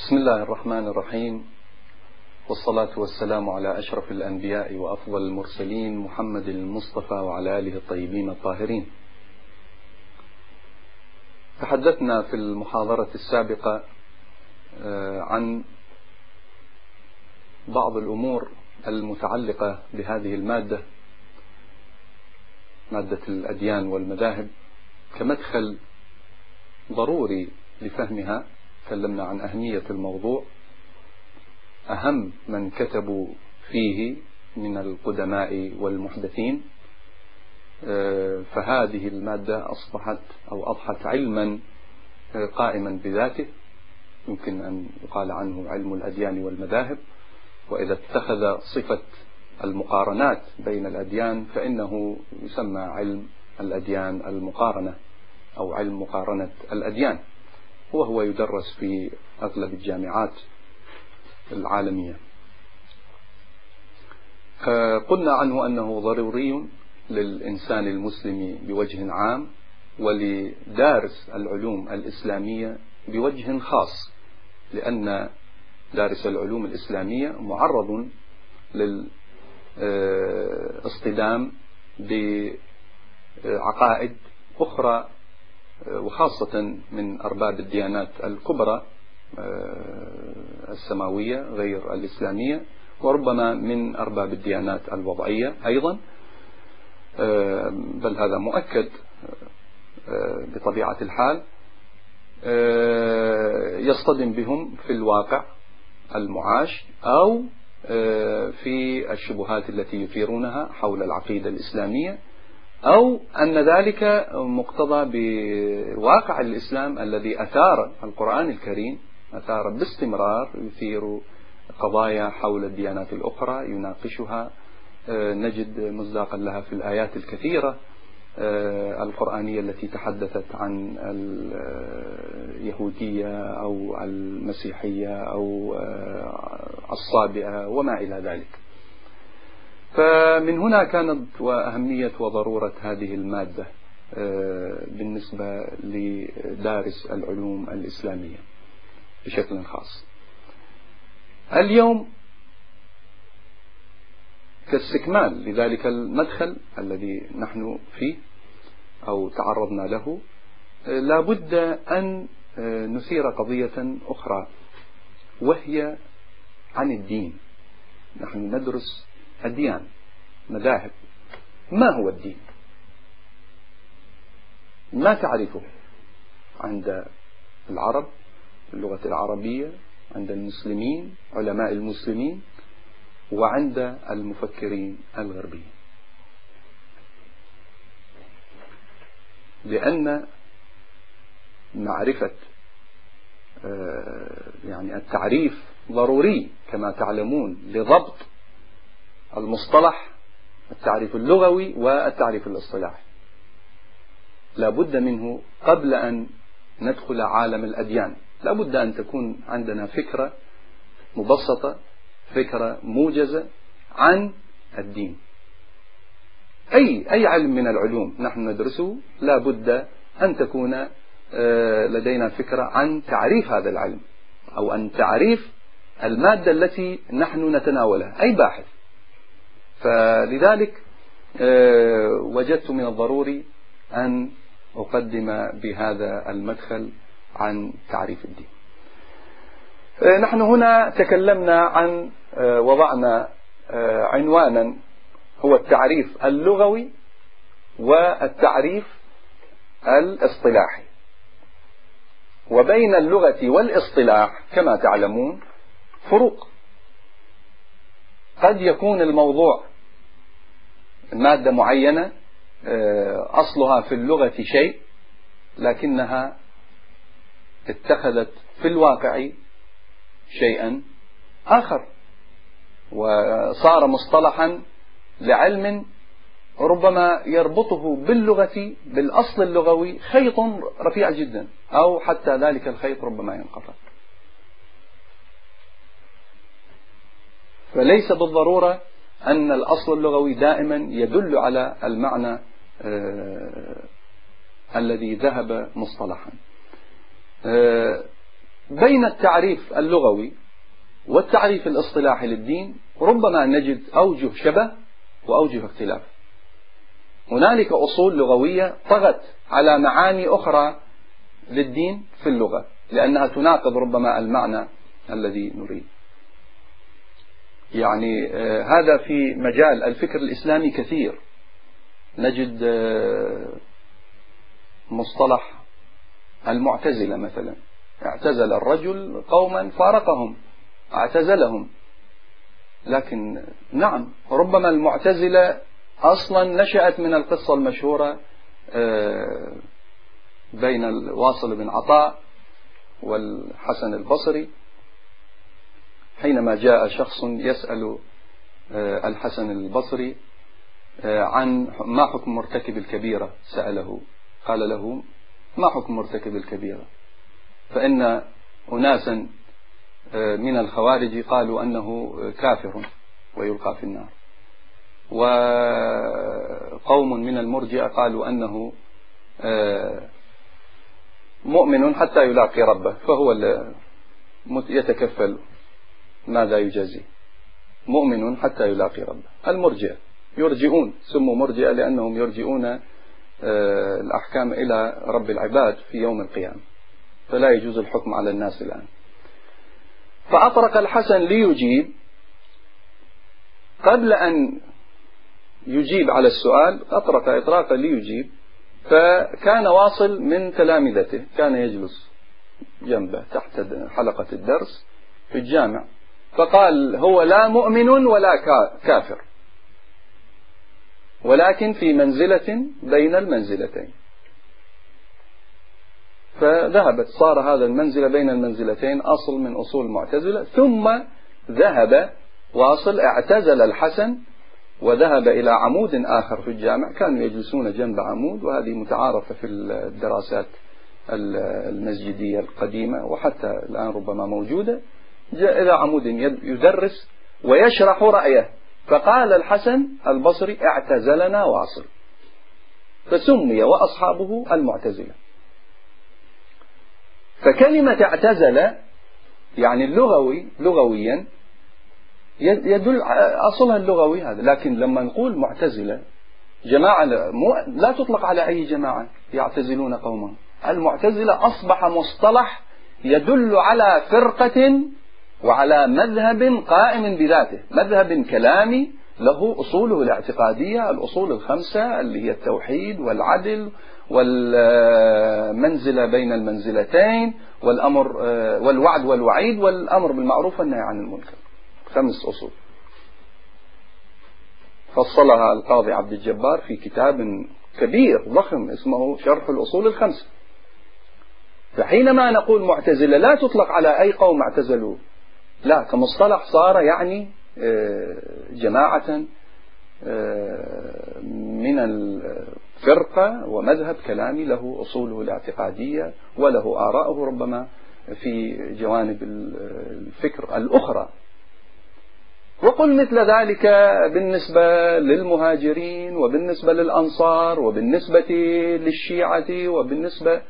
بسم الله الرحمن الرحيم. والصلاة والسلام على أشرف الأنبياء وأفضل المرسلين محمد المصطفى وعلى آله الطيبين الطاهرين. تحدثنا في المحاضرة السابقة آه، عن بعض الأمور المتعلقة بهذه المادة مادة الأديان والمذاهب كمدخل ضروري لفهمها. تكلمنا عن أهمية الموضوع. أهم من كتبوا فيه من القدماء والمحدثين آه، فهذه المادة أصبحت أو أضحت علما آه، قائما بذاته. يمكن أن يقال عنه علم الأديان والمذاهب. وإذا اتخذ صفة المقارنات بين الأديان فإنه يسمى علم الأديان المقارنة أو علم مقارنة الأديان. وهو يدرس في أغلب الجامعات العالمية. قلنا عنه أنه ضروري للإنسان المسلم بوجه عام ولدارس العلوم الإسلامية بوجه خاص لأن دارس العلوم الإسلامية معرض للاصطدام بعقائد أخرى وخاصة من أرباب الديانات الكبرى آه، السماوية غير الإسلامية وربما من أرباب الديانات الوضعية أيضا. آه، بل هذا مؤكد آه، بطبيعة الحال. يصطدم بهم في الواقع المعاش أو في الشبهات التي يثيرونها حول العقيدة الإسلامية. أو أن ذلك مقتضى بواقع الإسلام الذي أثار القرآن الكريم أثار باستمرار يثير قضايا حول الديانات الأخرى يناقشها. آه، نجد مصداقا لها في الآيات الكثيرة آه، القرآنية التي تحدثت عن اليهودية أو المسيحية أو آه، الصابئة وما إلى ذلك. فمن هنا كانت وأهمية وضرورة هذه المادة آه، بالنسبة لدارس العلوم الإسلامية بشكل خاص. اليوم كاستكمال لذلك المدخل الذي نحن فيه أو تعرضنا له آه، لا بد أن آه، نثير قضية أخرى وهي عن الدين. نحن ندرس أديان مذاهب. ما هو الدين؟ ما تعرفه؟ عند العرب اللغة العربية عند المسلمين علماء المسلمين وعند المفكرين الغربيين. لأن معرفة آه، يعني التعريف ضروري كما تعلمون لضبط المصطلح التعريف اللغوي والتعريف الاصطلاحي. لا بد منه قبل أن ندخل عالم الأديان. لا بد أن تكون عندنا فكرة مبسطة فكرة موجزة عن الدين. أي أي علم من العلوم نحن ندرسه لا بد أن تكون آه، لدينا فكرة عن تعريف هذا العلم أو عن تعريف المادة التي نحن نتناولها. أي باحث. فلذلك آه، وجدت من الضروري أن أقدم بهذا المدخل عن تعريف الدين. آه، نحن هنا تكلمنا عن آه، وضعنا عنوانا هو التعريف اللغوي والتعريف الاصطلاحي. وبين اللغة والاصطلاح كما تعلمون فروق. قد يكون الموضوع مادة معينة آه، أصلها في اللغة شيء لكنها اتخذت في الواقع شيئا آخر. وصار مصطلحا لعلم ربما يربطه باللغة بالأصل اللغوي خيط رفيع جدا أو حتى ذلك الخيط ربما ينقطع. فليس بالضرورة أن الأصل اللغوي دائما يدل على المعنى آه، الذي ذهب مصطلحا. آه، بين التعريف اللغوي والتعريف الاصطلاحي للدين ربما نجد أوجه شبه وأوجه اختلاف. هنالك أصول لغوية طغت على معاني أخرى للدين في اللغة لأنها تناقض ربما المعنى الذي نريد. يعني آه، هذا في مجال الفكر الإسلامي كثير. نجد آه، مصطلح المعتزلة مثلا. اعتزل الرجل قوما فارقهم اعتزلهم. لكن نعم ربما المعتزلة أصلا نشأت من القصة المشهورة آه، بين الواصل بن عطاء والحسن البصري. حينما جاء شخص يسأل آه، الحسن البصري آه، عن ما حكم مرتكب الكبيرة؟ سأله. قال له ما حكم مرتكب الكبيرة؟ فإن أناسا آه، من الخوارج قالوا أنه كافر ويلقى في النار. وقوم من المرجئة قالوا أنه مؤمن حتى يلاقي ربه فهو يتكفل. ماذا يجازي؟ مؤمن حتى يلاقي ربه. المرجئة. يرجئون. سموا مرجئة لأنهم يرجئون آه، الأحكام إلى رب العباد في يوم القيامة. فلا يجوز الحكم على الناس الآن. فأطرق الحسن ليجيب. قبل أن يجيب على السؤال أطرق إطراقا ليجيب. فكان واصل من تلامذته كان يجلس جنبه تحت حلقة الدرس في الجامع. فقال هو لا مؤمن ولا كافر. ولكن في منزلة بين المنزلتين. فذهبت صار هذا المنزلة بين المنزلتين أصل من أصول المعتزلة. ثم ذهب واصل اعتزل الحسن وذهب إلى عمود آخر في الجامع. كانوا يجلسون جنب عمود وهذه متعارفة في الدراسات المسجدية القديمة وحتى الآن ربما موجودة. جاء إلى عمود يدرس ويشرح رأيه. فقال الحسن البصري اعتزلنا واصل. فسمي وأصحابه المعتزلة. فكلمة اعتزل يعني اللغوي لغويا يدل أصلها اللغوي هذا. لكن لما نقول معتزلة جماعة لا تطلق على أي جماعة يعتزلون قومهم. المعتزلة أصبح مصطلح يدل على فرقة وعلى مذهب قائم بذاته. مذهب كلامي له أصوله الاعتقادية الأصول الخمسة اللي هي التوحيد والعدل والمنزلة بين المنزلتين والأمر والوعد والوعيد والأمر بالمعروف والنهي عن المنكر. خمس أصول. فصلها القاضي عبد الجبار في كتاب كبير ضخم اسمه شرح الأصول الخمسة. فحينما نقول معتزلة لا تطلق على أي قوم اعتزلوا. لا كمصطلح صار يعني آه، جماعة آه، من الفرقة ومذهب كلامي له أصوله الاعتقادية وله آراءه ربما في جوانب الفكر الأخرى. وقل مثل ذلك بالنسبة للمهاجرين وبالنسبة للأنصار وبالنسبة للشيعة وبالنسبة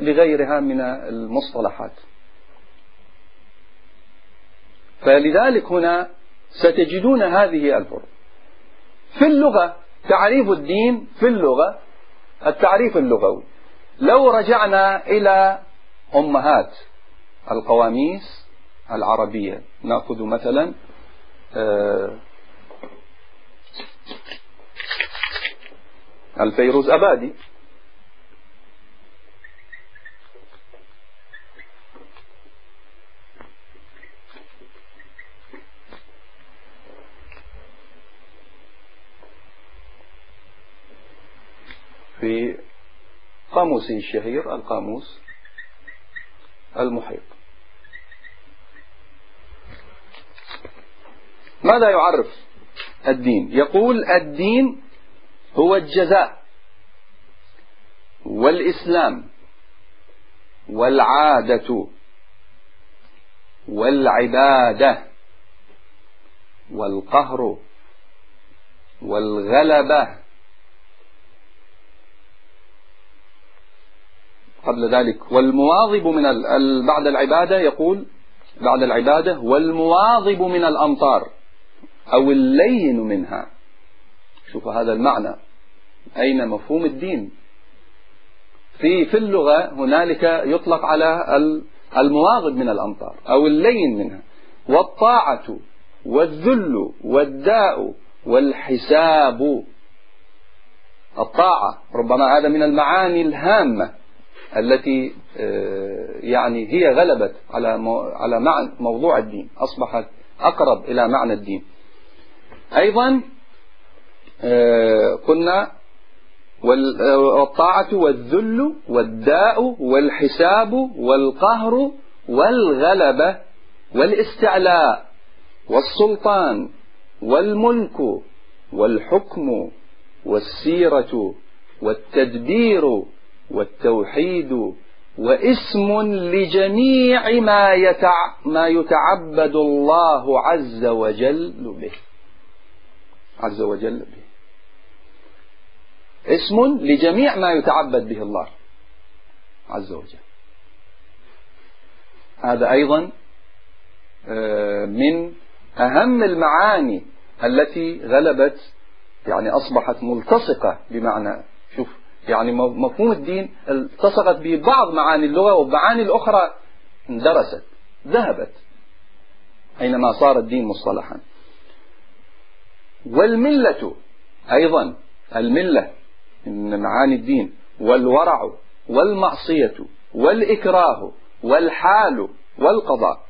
لغيرها من المصطلحات. فلذلك هنا ستجدون هذه الفروق في اللغة تعريف الدين في اللغة التعريف اللغوي. لو رجعنا إلى أمهات القواميس العربية نأخذ مثلا آه، الفيروز أبادي. في قاموسه الشهير القاموس المحيط. ماذا يعرف الدين؟ يقول الدين هو الجزاء والإسلام والعادة والعبادة والقهر والغلبة قبل ذلك. والمواظب من بعد العبادة يقول بعد العبادة والمواظب من الأمطار أو اللين منها. شوفوا هذا المعنى. أين مفهوم الدين؟ في في اللغة هنالك يطلق على المواظب من الأمطار أو اللين منها. والطاعة والذل والداء والحساب. الطاعة ربما هذا من المعاني الهامة. التي آه، يعني هي غلبت على على معنى موضوع الدين أصبحت أقرب إلى معنى الدين. أيضا آه، قلنا والطاعة والذل والداء والحساب والقهر والغلبة والاستعلاء والسلطان والملك والحكم والسيرة والتدبير والتوحيد واسم لجميع ما, يتع ما يتعبد الله عز وجل به. عز وجل به. اسم لجميع ما يتعبد به الله عز وجل. هذا أيضا آه، من أهم المعاني التي غلبت يعني أصبحت ملتصقة بمعنى شوف يعني مفهوم الدين التصقت ببعض معاني اللغة والمعاني الأخرى اندرست ذهبت أينما صار الدين مصطلحا. والملة أيضا الملة من معاني الدين والورع والمعصية والإكراه والحال والقضاء.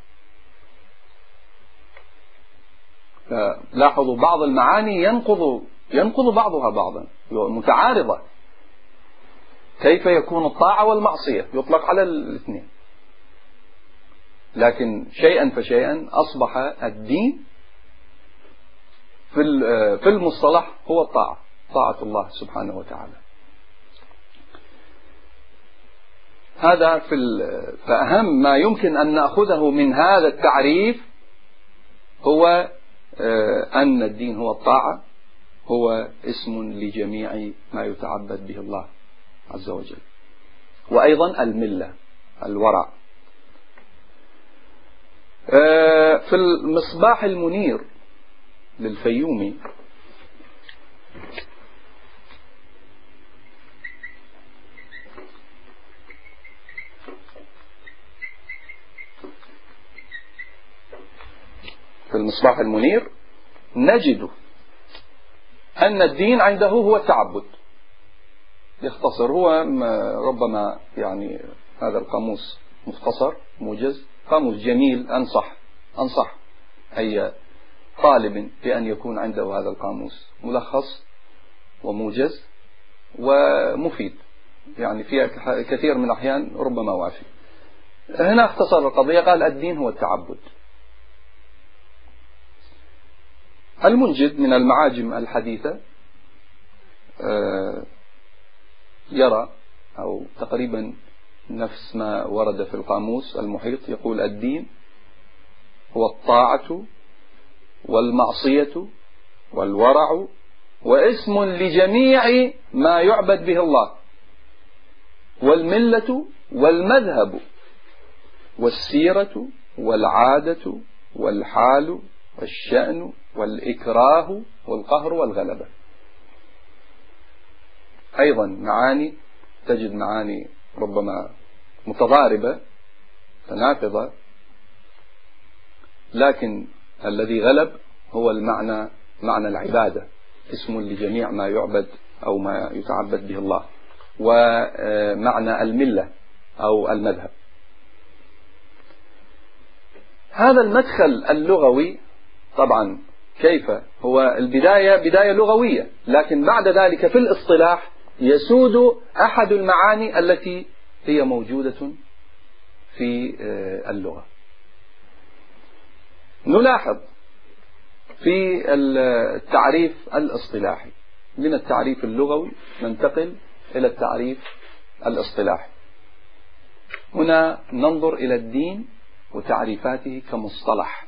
لاحظوا بعض المعاني ينقض ينقض بعضها بعضا متعارضة. كيف يكون الطاعة والمعصية؟ يطلق على الاثنين. لكن شيئا فشيئا أصبح الدين في المصطلح هو الطاعة طاعة الله سبحانه وتعالى. هذا في فأهم ما يمكن أن نأخذه من هذا التعريف هو آه، أن الدين هو الطاعة هو اسم لجميع ما يتعبد به الله. عز وجل. وأيضا الملة الورع. آه، في المصباح المنير للفيومي في المصباح المنير نجد أن الدين عنده هو التعبد. يختصر. هو ربما يعني هذا القاموس مختصر موجز. قاموس جميل أنصح أنصح أي طالب بأن يكون عنده هذا القاموس. ملخص وموجز ومفيد. يعني في كثير من الأحيان ربما وافي. هنا اختصر القضية قال الدين هو التعبد. المنجد من المعاجم الحديثة آه، يرى أو تقريبا نفس ما ورد في القاموس المحيط يقول الدين هو الطاعة والمعصية والورع واسم لجميع ما يعبد به الله والملة والمذهب والسيرة والعادة والحال والشأن والإكراه والقهر والغلبة أيضا معاني تجد معاني ربما متضاربة تناقضة لكن الذي غلب هو المعنى معنى العبادة اسم لجميع ما يعبد أو ما يتعبد به الله ومعنى الملة أو المذهب. هذا المدخل اللغوي طبعا كيف؟ هو البداية بداية لغوية لكن بعد ذلك في الاصطلاح يسود أحد المعاني التي هي موجودة في آه، اللغة. نلاحظ في التعريف الاصطلاحي. من التعريف اللغوي ننتقل إلى التعريف الاصطلاحي. هنا ننظر إلى الدين وتعريفاته كمصطلح.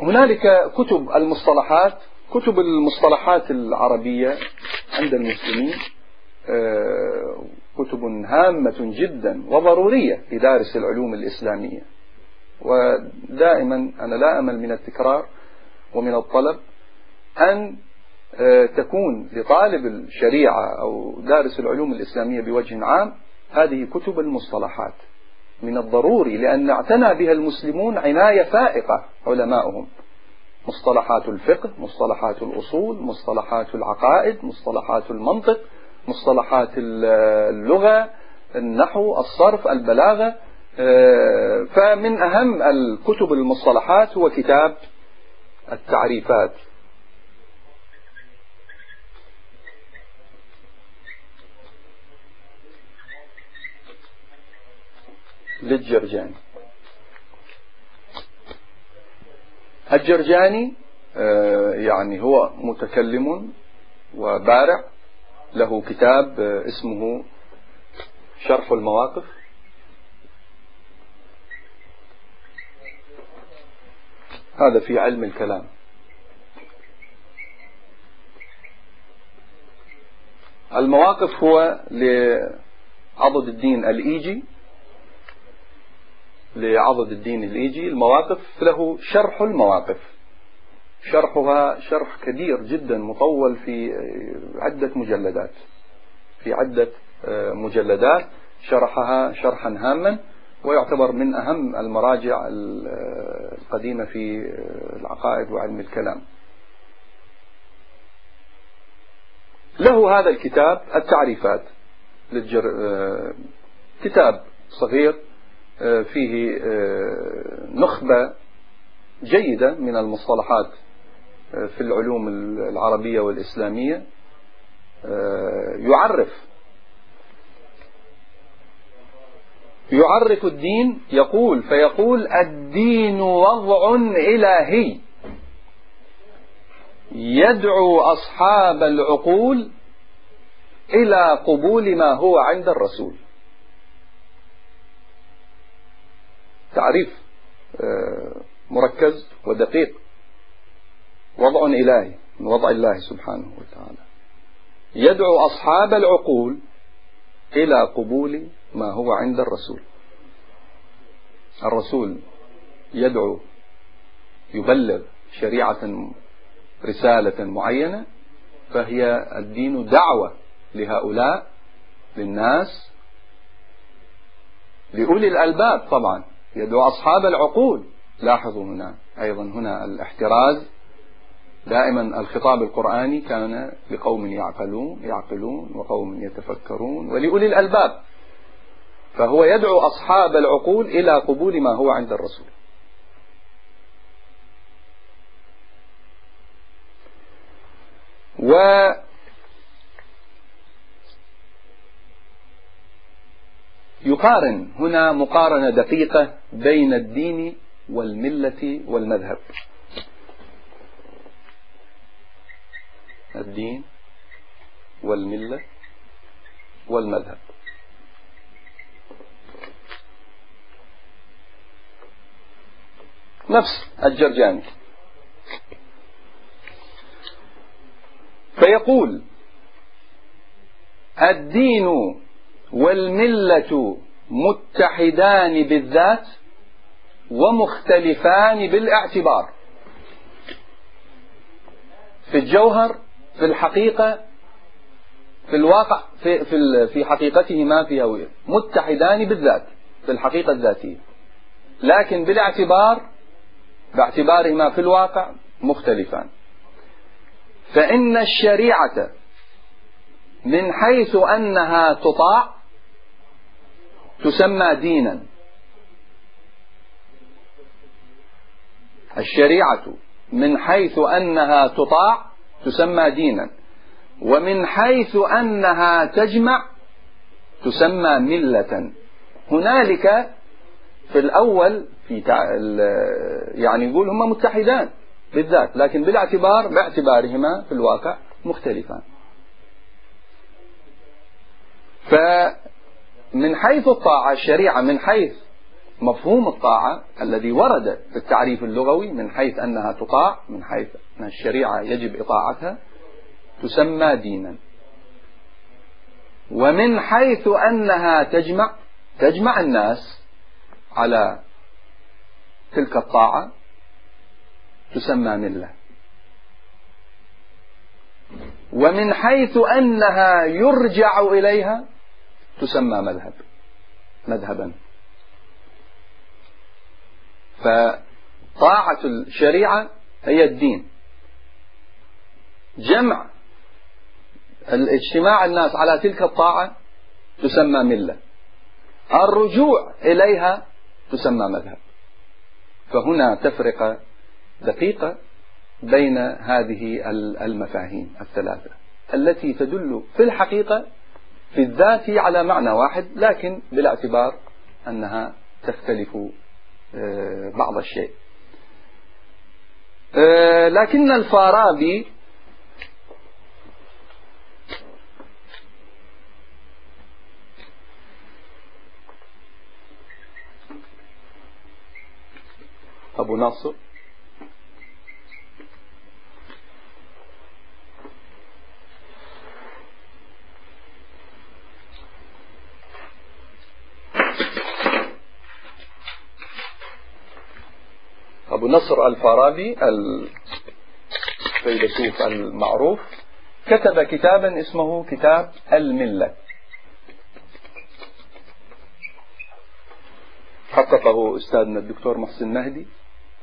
هنالك كتب المصطلحات كتب المصطلحات العربية عند المسلمين آه، كتب هامة جدا وضرورية لدارس العلوم الإسلامية. ودائما أنا لا أمل من التكرار ومن الطلب أن آه، تكون لطالب الشريعة أو دارس العلوم الإسلامية بوجه عام هذه كتب المصطلحات. من الضروري لأن اعتنى بها المسلمون عناية فائقة علماؤهم. مصطلحات الفقه مصطلحات الأصول مصطلحات العقائد مصطلحات المنطق مصطلحات اللغة النحو الصرف البلاغة. آه، فمن أهم الكتب المصطلحات هو كتاب التعريفات. للجرجاني. الجرجاني آه، يعني هو متكلم وبارع له كتاب آه، اسمه شرح المواقف. هذا في علم الكلام. المواقف هو لعضد الدين الإيجي. لعضد الدين الإيجي المواقف له شرح المواقف. شرحها شرح كبير جدا مطول في عدة مجلدات. في عدة آه، مجلدات شرحها شرحا هاما ويعتبر من أهم المراجع القديمة في العقائد وعلم الكلام. له هذا الكتاب التعريفات للجر... آه، كتاب صغير آه، فيه آه، نخبة جيدة من المصطلحات في العلوم العربية والإسلامية يعرف يعرف الدين يقول فيقول الدين وضع إلهي. يدعو أصحاب العقول إلى قبول ما هو عند الرسول. تعريف آه، مركز ودقيق. وضع إلهي من وضع الله سبحانه وتعالى. يدعو أصحاب العقول إلى قبول ما هو عند الرسول. الرسول يدعو يبلغ شريعة رسالة معينة فهي الدين دعوة لهؤلاء للناس لأولي الألباب طبعا. يدعو أصحاب العقول. لاحظوا هنا أيضا هنا الاحتراز. دائما الخطاب القرآني كان لقوم يعقلون يعقلون وقوم يتفكرون ولأولي الألباب. فهو يدعو أصحاب العقول إلى قبول ما هو عند الرسول. و يقارن هنا مقارنة دقيقة بين الدين والملة والمذهب. الدين والملة والمذهب. نفس الجرجاني. فيقول الدين والملة متحدان بالذات ومختلفان بالاعتبار. في الجوهر في الحقيقة في الواقع في في في حقيقتهما في متحدان بالذات في الحقيقة الذاتية. لكن بالاعتبار باعتبارهما في الواقع مختلفان. فإن الشريعة من حيث أنها تطاع تسمى دينا. الشريعة من حيث أنها تطاع تسمى دينا. ومن حيث أنها تجمع تسمى ملة. هنالك في الأول في يعني يقول هما متحدان بالذات لكن بالاعتبار باعتبارهما في الواقع مختلفان. فمن حيث الطاعة الشريعة من حيث مفهوم الطاعة الذي ورد في التعريف اللغوي من حيث أنها تطاع من حيث أن الشريعة يجب إطاعتها تسمى دينا. ومن حيث أنها تجمع تجمع الناس على تلك الطاعة تسمى ملة. ومن حيث أنها يرجع إليها تسمى مذهب مذهبا. فطاعة الشريعة هي الدين. جمع الاجتماع الناس على تلك الطاعة تسمى ملة. الرجوع إليها تسمى مذهب. فهنا تفرقة دقيقة بين هذه المفاهيم الثلاثة التي تدل في الحقيقة في الذات على معنى واحد لكن بالاعتبار أنها تختلف آه، بعض الشيء. آه، لكن الفارابي أبو ناصر أبو نصر الفارابي الفيلسوف المعروف كتب كتابا اسمه كتاب الملة. حققه أستاذنا الدكتور محسن مهدي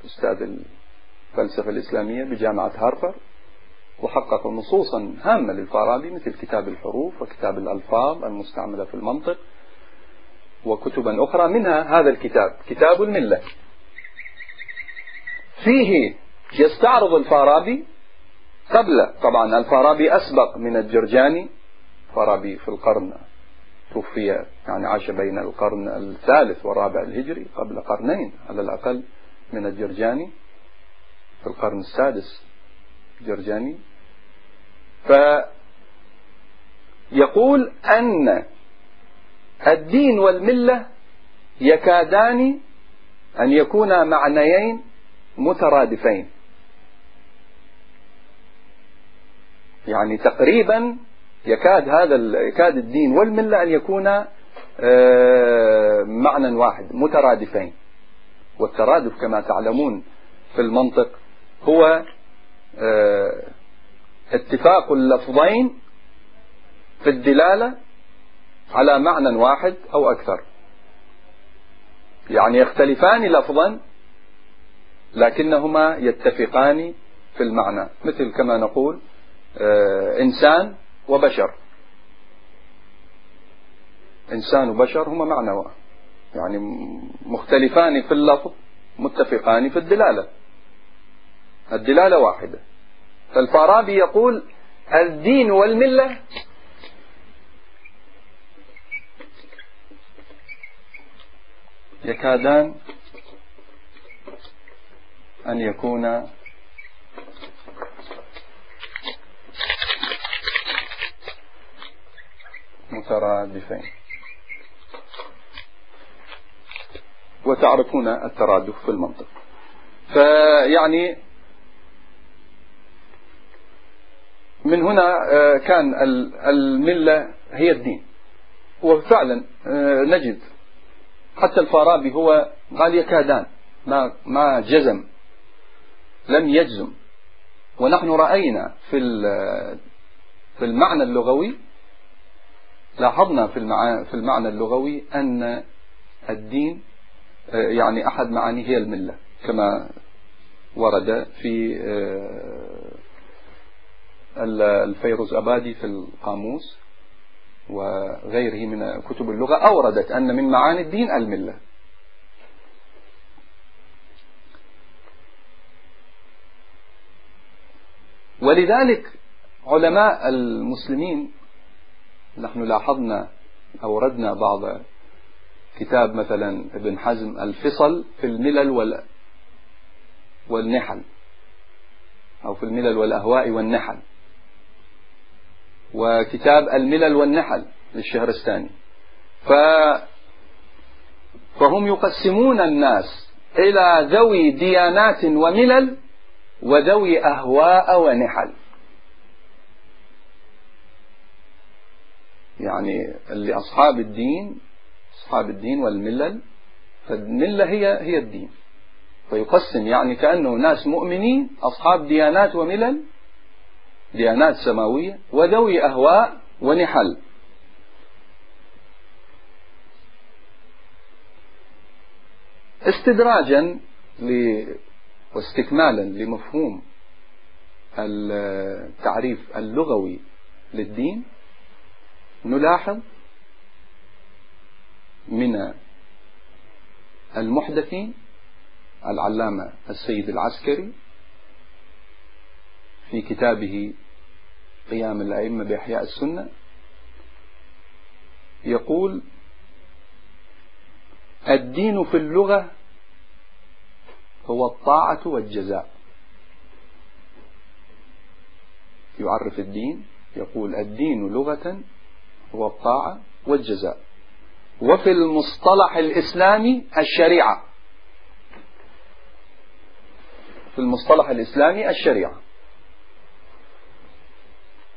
أستاذ الفلسفة الإسلامية بجامعة هارفر وحقق نصوصا هامة للفارابي مثل كتاب الحروف وكتاب الألفاظ المستعملة في المنطق وكتبا أخرى منها هذا الكتاب كتاب الملة. فيه يستعرض الفارابي قبل. طبعا الفارابي أسبق من الجرجاني. فارابي في القرن توفي يعني عاش بين القرن الثالث والرابع الهجري قبل قرنين على الأقل من الجرجاني. في القرن السادس جرجاني. فيقول أن الدين والملة يكادان أن يكونا معنيين مترادفين. يعني تقريبا يكاد هذا يكاد الدين والملة أن يكونا آه، معنى واحد مترادفين. والترادف كما تعلمون في المنطق هو آه، اتفاق اللفظين في الدلالة على معنى واحد أو أكثر. يعني يختلفان لفظا لكنهما يتفقان في المعنى مثل كما نقول آه، إنسان وبشر. إنسان وبشر هما معنى يعني مختلفان في اللفظ متفقان في الدلالة. الدلالة واحدة. فالفارابي يقول الدين والملة يكادان أن يكون مترادفين. وتعرفون الترادف في المنطق. فيعني من هنا آه، كان الملة هي الدين. وفعلا آه، نجد حتى الفارابي هو قال يكادان ما ما جزم. لم يجزم. ونحن رأينا في في المعنى اللغوي لاحظنا في في المعنى اللغوي أن الدين يعني أحد معانيه هي الملة كما ورد في آه، الفيروز أبادي في القاموس وغيره من كتب اللغة أوردت أن من معاني الدين الملة. ولذلك علماء المسلمين نحن لاحظنا أوردنا بعض كتاب مثلا ابن حزم الفصل في الملل والنحل أو في الملل والأهواء والنحل. وكتاب الملل والنحل للشهرستاني ف فهم يقسمون الناس إلى ذوي ديانات وملل وذوي أهواء ونحل. يعني اللي أصحاب الدين أصحاب الدين والملل فالملة هي هي الدين. فيقسم يعني كأنه ناس مؤمنين أصحاب ديانات وملل ديانات سماوية وذوي أهواء ونحل. استدراجا واستكمالا لمفهوم التعريف اللغوي للدين نلاحظ من المحدثين العلامة السيد العسكري في كتابه قيام الأئمة بإحياء السنة يقول الدين في اللغة هو الطاعة والجزاء. يعرف الدين يقول الدين لغة هو الطاعة والجزاء. وفي المصطلح الإسلامي الشريعة. في المصطلح الإسلامي الشريعة.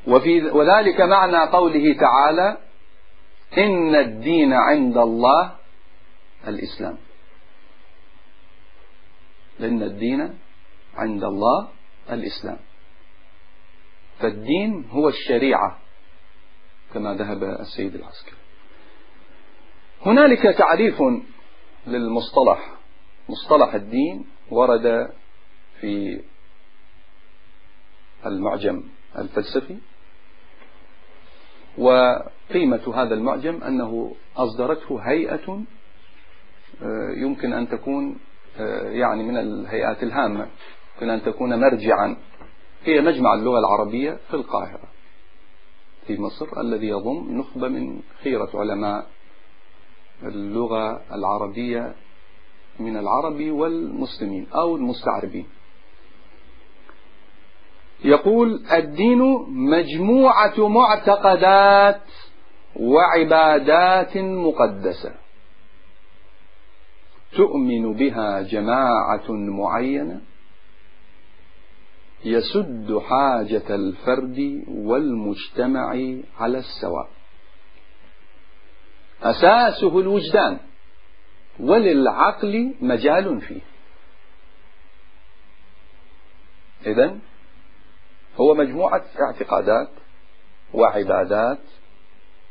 وفي وذلك معنى قوله تعالى إن الدين عند الله الإسلام. لأن الدين عند الله الإسلام. فالدين هو الشريعة كما ذهب السيد العسكري. هنالك تعريف للمصطلح. مصطلح الدين ورد في المعجم الفلسفي وقيمة هذا المعجم أنه أصدرته هيئة آه، يمكن أن تكون يعني من الهيئات الهامة يمكن أن تكون مرجعا هي مجمع اللغة العربية في القاهرة في مصر الذي يضم نخبة من خيرة علماء اللغة العربية من العرب والمسلمين أو المستعربين. يقول الدين مجموعة معتقدات وعبادات مقدسة. تؤمن بها جماعة معينة؟ يسد حاجة الفرد والمجتمع على السواء. أساسه الوجدان وللعقل مجال فيه. إذن هو مجموعة اعتقادات وعبادات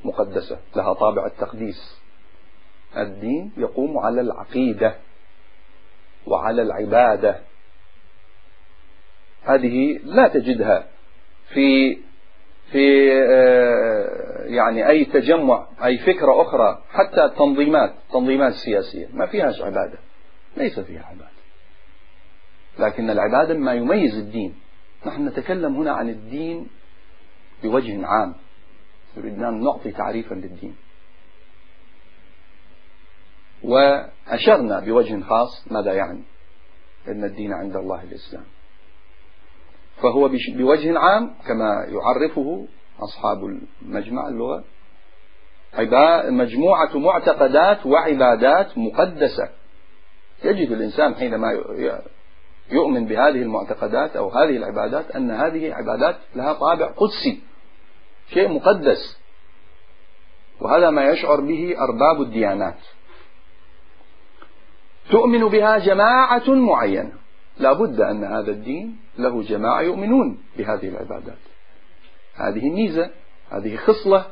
مقدسة لها طابع التقديس. الدين يقوم على العقيدة وعلى العبادة. هذه لا تجدها في في آه، يعني أي تجمع أي فكرة أخرى حتى التنظيمات التنظيمات السياسية ما فيهاش عبادة. ليس فيها عبادة. لكن العبادة ما يميز الدين. نحن نتكلم هنا عن الدين بوجه عام. نريدنا أن نعطي تعريفا للدين. وأشرنا بوجه خاص ماذا يعني؟ أن الدين عند الله الإسلام. فهو بوجه عام كما يعرفه أصحاب المجمع اللغة. مجموعة معتقدات وعبادات مقدسة. يجد الإنسان حينما يؤمن بهذه المعتقدات أو هذه العبادات أن هذه عبادات لها طابع قدسي. شيء مقدس. وهذا ما يشعر به أرباب الديانات. تؤمن بها جماعة معينة. لا بد أن هذا الدين له جماعة يؤمنون بهذه العبادات. هذه ميزة هذه خصلة.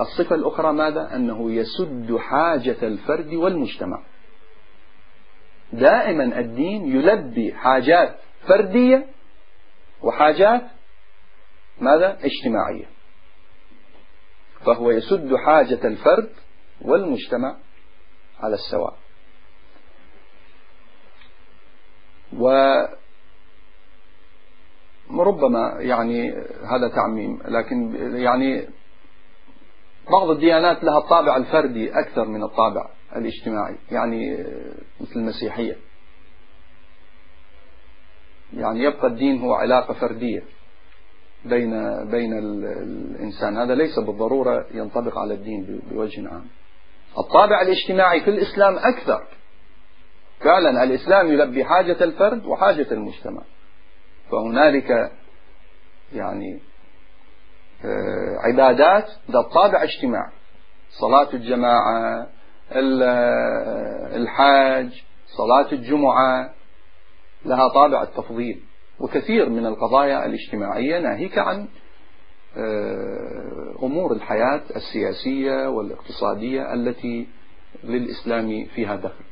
الصفة الأخرى ماذا؟ أنه يسد حاجة الفرد والمجتمع. دائما الدين يلبي حاجات فردية وحاجات ماذا؟ اجتماعية. فهو يسد حاجة الفرد والمجتمع على السواء. وربما يعني هذا تعميم لكن يعني بعض الديانات لها الطابع الفردي أكثر من الطابع الاجتماعي يعني مثل المسيحية. يعني يبقى الدين هو علاقة فردية بين بين الإنسان. هذا ليس بالضرورة ينطبق على الدين بوجه عام. الطابع الاجتماعي في الإسلام أكثر. فعلا الإسلام يلبي حاجة الفرد وحاجة المجتمع. فهنالك يعني آه، عبادات ذات طابع اجتماعي صلاة الجماعة الحاج صلاة الجمعة لها طابع التفضيل. وكثير من القضايا الاجتماعية ناهيك عن آه، أمور الحياة السياسية والاقتصادية التي للإسلام فيها دخل.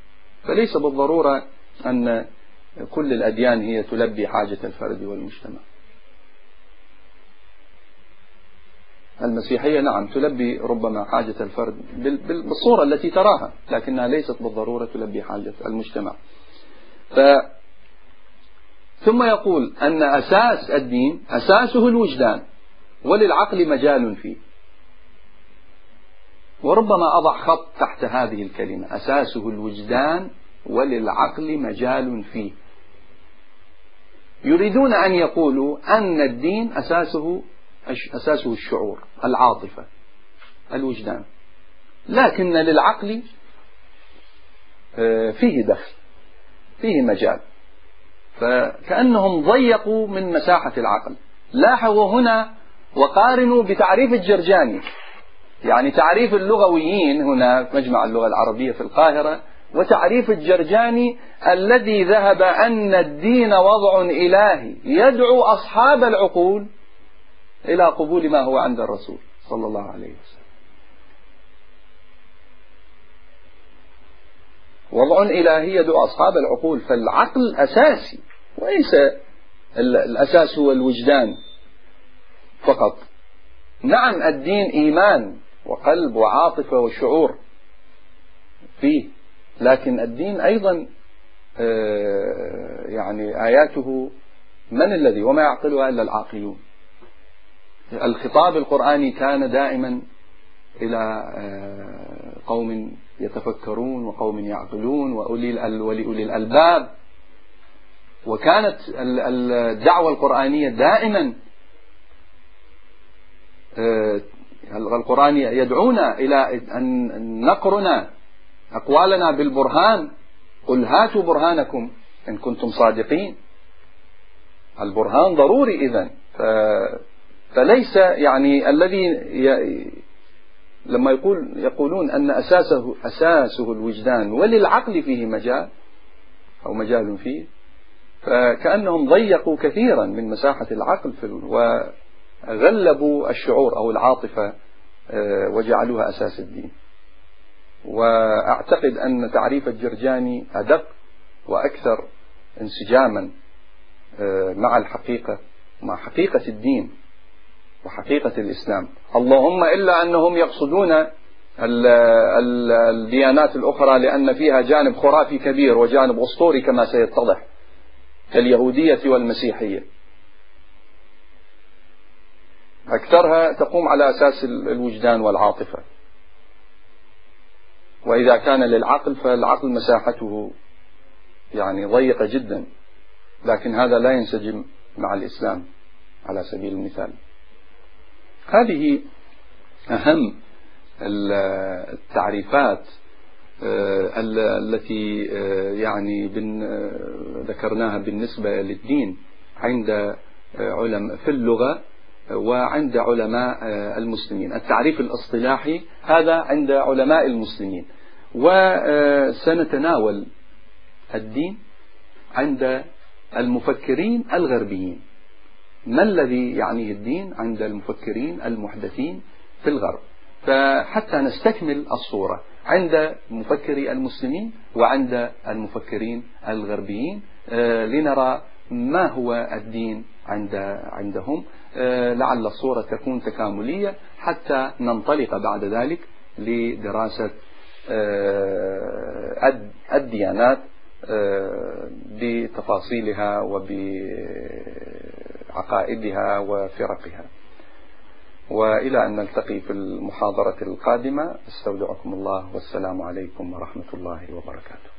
فليس بالضرورة أن كل الأديان هي تلبي حاجة الفرد والمجتمع. المسيحية نعم تلبي ربما حاجة الفرد بالصورة التي تراها لكنها ليست بالضرورة تلبي حاجة المجتمع. ف ثم يقول أن أساس الدين أساسه الوجدان وللعقل مجال فيه. وربما أضع خط تحت هذه الكلمة. أساسه الوجدان وللعقل مجال فيه. يريدون أن يقولوا أن الدين أساسه أساسه الشعور العاطفة الوجدان. لكن للعقل آه، فيه دخل فيه مجال. فكأنهم ضيقوا من مساحة العقل. لاحظوا هنا وقارنوا بتعريف الجرجاني. يعني تعريف اللغويين هنا في مجمع اللغة العربية في القاهرة وتعريف الجرجاني الذي ذهب أن الدين وضع إلهي يدعو أصحاب العقول إلى قبول ما هو عند الرسول صلى الله عليه وسلم. وضع إلهي يدعو أصحاب العقول فالعقل أساسي وليس الأساس هو الوجدان فقط. نعم الدين إيمان وقلب وعاطفة وشعور فيه. لكن الدين أيضا آه، يعني آياته من الذي وما يعقلها إلا العاقلون. الخطاب القرآني كان دائما إلى آه، قوم يتفكرون وقوم يعقلون وأولي ولأولي الألباب. وكانت الدعوة القرآنية دائما آه، القرآن يدعونا إلى أن نقرن أقوالنا بالبرهان. قل هاتوا برهانكم إن كنتم صادقين. البرهان ضروري إذن فليس يعني الذي لما يقول يقولون أن أساسه أساسه الوجدان وللعقل فيه مجال أو مجال فيه فكأنهم ضيقوا كثيرا من مساحة العقل في وغلبوا الشعور أو العاطفة آه، وجعلوها أساس الدين. وأعتقد أن تعريف الجرجاني أدق وأكثر انسجاما آه، مع الحقيقة مع حقيقة الدين وحقيقة الإسلام. اللهم إلا أنهم يقصدون الديانات الأخرى لأن فيها جانب خرافي كبير وجانب أسطوري كما سيتضح كاليهودية والمسيحية. أكثرها تقوم على أساس الوجدان والعاطفة. وإذا كان للعقل فالعقل مساحته يعني ضيقة جدا لكن هذا لا ينسجم مع الإسلام على سبيل المثال. هذه أهم التعريفات آه، التي آه، يعني آه، ذكرناها بالنسبة للدين عند علماء في اللغة وعند علماء المسلمين. التعريف الاصطلاحي هذا عند علماء المسلمين. وسنتناول الدين عند المفكرين الغربيين. ما الذي يعنيه الدين عند المفكرين المحدثين في الغرب؟ فحتى نستكمل الصورة. عند مفكري المسلمين وعند المفكرين الغربيين آه، لنرى ما هو الدين عند عندهم. آه، لعل الصورة تكون تكاملية حتى ننطلق بعد ذلك لدراسة آه، الديانات بتفاصيلها وبعقائدها وفرقها. وإلى أن نلتقي في المحاضرة القادمة استودعكم الله والسلام عليكم ورحمة الله وبركاته.